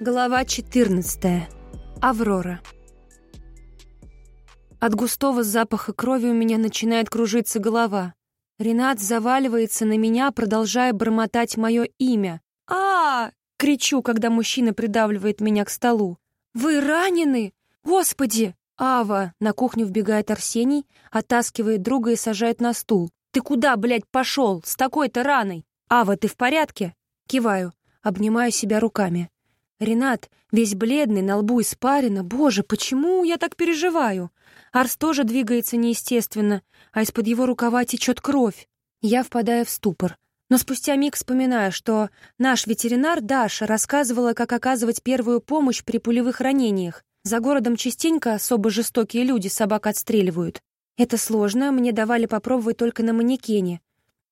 Глава 14. Аврора. От густого запаха крови у меня начинает кружиться голова. Ренат заваливается на меня, продолжая бормотать мое имя. а, кричу, когда мужчина придавливает меня к столу. «Вы ранены? Господи!» «Ава!» — на кухню вбегает Арсений, оттаскивает друга и сажает на стул. «Ты куда, блядь, пошел? С такой-то раной? Ава, ты в порядке?» Киваю, обнимаю себя руками. Ренат, весь бледный, на лбу испарина. Боже, почему я так переживаю? Арс тоже двигается неестественно, а из-под его рукава течет кровь. Я впадаю в ступор. Но спустя миг вспоминаю, что наш ветеринар Даша рассказывала, как оказывать первую помощь при пулевых ранениях. За городом частенько особо жестокие люди собак отстреливают. Это сложно, мне давали попробовать только на манекене.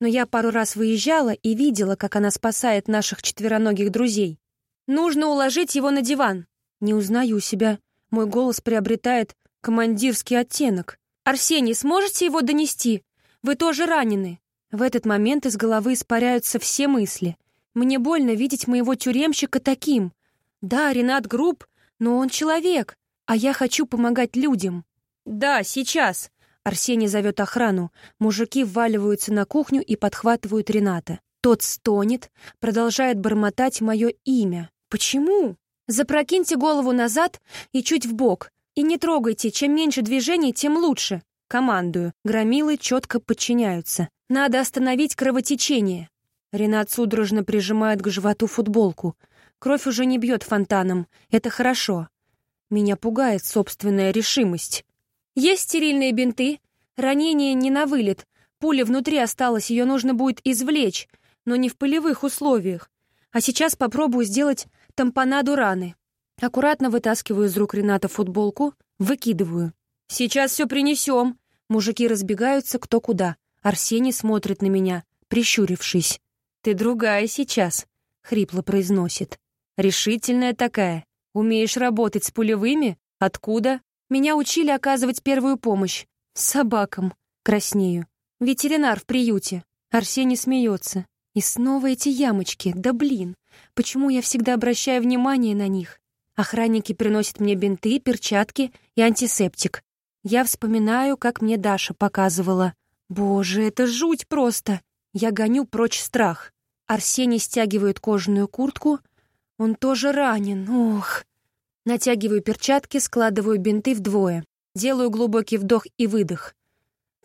Но я пару раз выезжала и видела, как она спасает наших четвероногих друзей. Нужно уложить его на диван. Не узнаю себя. Мой голос приобретает командирский оттенок. «Арсений, сможете его донести? Вы тоже ранены». В этот момент из головы испаряются все мысли. Мне больно видеть моего тюремщика таким. Да, Ренат груб, но он человек, а я хочу помогать людям. «Да, сейчас!» Арсений зовет охрану. Мужики вваливаются на кухню и подхватывают Рената. Тот стонет, продолжает бормотать мое имя. «Почему?» «Запрокиньте голову назад и чуть в бок, и не трогайте, чем меньше движений, тем лучше». Командую. Громилы четко подчиняются. Надо остановить кровотечение. Ренат судорожно прижимает к животу футболку. Кровь уже не бьет фонтаном. Это хорошо. Меня пугает собственная решимость. Есть стерильные бинты. Ранение не на вылет. Пуля внутри осталась, ее нужно будет извлечь, но не в полевых условиях. А сейчас попробую сделать тампонаду раны. Аккуратно вытаскиваю из рук Рената футболку, выкидываю. «Сейчас все принесем!» Мужики разбегаются кто куда. Арсений смотрит на меня, прищурившись. «Ты другая сейчас», — хрипло произносит. «Решительная такая. Умеешь работать с пулевыми? Откуда?» Меня учили оказывать первую помощь. Собакам. Краснею. Ветеринар в приюте. Арсений смеется. И снова эти ямочки. Да блин. Почему я всегда обращаю внимание на них? Охранники приносят мне бинты, перчатки и антисептик. Я вспоминаю, как мне Даша показывала. Боже, это жуть просто. Я гоню прочь страх. Арсений стягивает кожаную куртку. Он тоже ранен. Ох. Натягиваю перчатки, складываю бинты вдвое. Делаю глубокий вдох и выдох.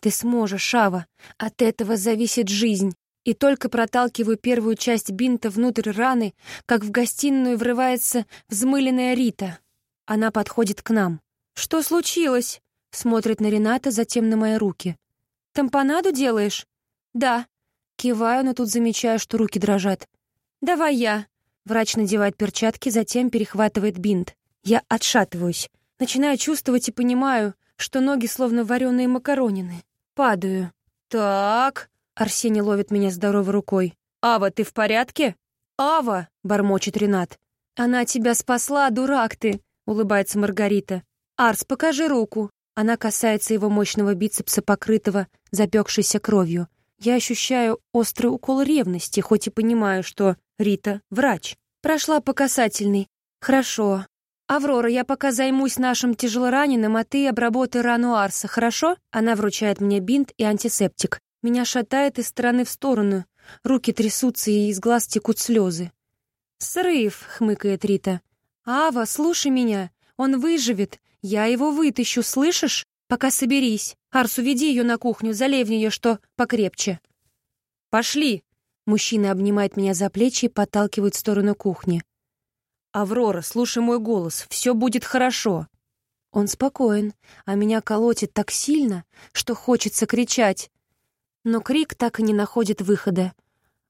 Ты сможешь, Шава. От этого зависит жизнь. И только проталкиваю первую часть бинта внутрь раны, как в гостиную врывается взмыленная Рита. Она подходит к нам. «Что случилось?» Смотрит на Рената, затем на мои руки. «Тампонаду делаешь?» «Да». Киваю, но тут замечаю, что руки дрожат. «Давай я». Врач надевает перчатки, затем перехватывает бинт. Я отшатываюсь. Начинаю чувствовать и понимаю, что ноги словно вареные макаронины. Падаю. «Так...» — Арсений ловит меня здоровой рукой. «Ава, ты в порядке?» «Ава!» — бормочет Ренат. «Она тебя спасла, дурак ты!» — улыбается Маргарита. «Арс, покажи руку!» Она касается его мощного бицепса, покрытого запекшейся кровью. Я ощущаю острый укол ревности, хоть и понимаю, что Рита — врач. Прошла по касательной. Хорошо. «Аврора, я пока займусь нашим тяжелораненым, а ты обработай рану Арса, хорошо?» Она вручает мне бинт и антисептик. Меня шатает из стороны в сторону. Руки трясутся, и из глаз текут слезы. «Срыв!» — хмыкает Рита. «Ава, слушай меня. Он выживет. Я его вытащу, слышишь? Пока соберись. Арс, уведи ее на кухню, залей в нее что покрепче». «Пошли!» Мужчина обнимает меня за плечи и подталкивает в сторону кухни. «Аврора, слушай мой голос, все будет хорошо». Он спокоен, а меня колотит так сильно, что хочется кричать. Но крик так и не находит выхода.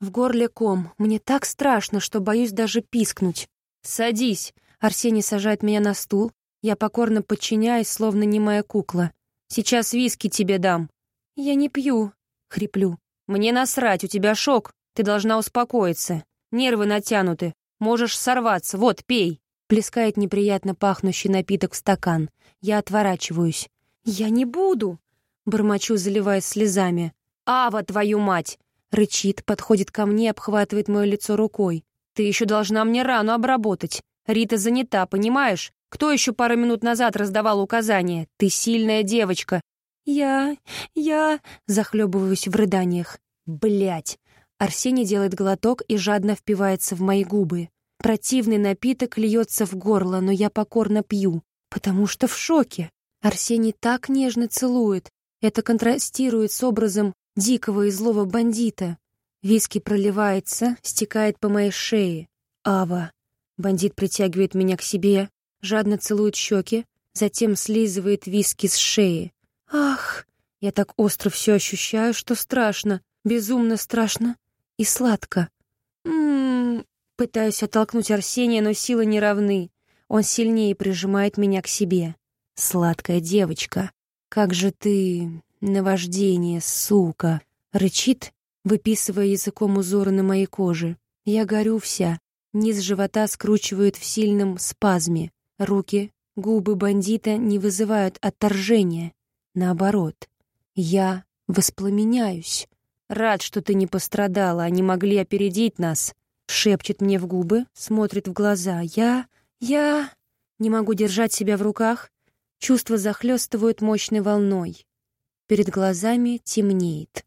В горле ком, мне так страшно, что боюсь даже пискнуть. «Садись!» Арсений сажает меня на стул. Я покорно подчиняюсь, словно немая кукла. «Сейчас виски тебе дам». «Я не пью», — хриплю. «Мне насрать, у тебя шок. Ты должна успокоиться. Нервы натянуты. Можешь сорваться. Вот, пей!» Плескает неприятно пахнущий напиток в стакан. Я отворачиваюсь. «Я не буду!» Бормочу, заливаясь слезами. «Ава, твою мать!» Рычит, подходит ко мне, обхватывает мое лицо рукой. «Ты еще должна мне рану обработать. Рита занята, понимаешь? Кто еще пару минут назад раздавал указания? Ты сильная девочка. Я... я... захлебываюсь в рыданиях. Блять. Арсений делает глоток и жадно впивается в мои губы. Противный напиток льется в горло, но я покорно пью, потому что в шоке. Арсений так нежно целует. Это контрастирует с образом дикого и злого бандита. Виски проливается, стекает по моей шее. Ава. Бандит притягивает меня к себе, жадно целует щеки, затем слизывает виски с шеи. Ах, я так остро все ощущаю, что страшно, безумно страшно и сладко. Ммм, пытаюсь оттолкнуть Арсения, но силы не равны. Он сильнее прижимает меня к себе. Сладкая девочка, как же ты... Наваждение, сука! Рычит, выписывая языком узоры на моей коже. Я горю вся. Низ живота скручивают в сильном спазме. Руки, губы бандита не вызывают отторжения. Наоборот, я воспламеняюсь. Рад, что ты не пострадала, они могли опередить нас. Шепчет мне в губы, смотрит в глаза. Я... я... Не могу держать себя в руках. Чувства захлестывают мощной волной. Перед глазами темнеет.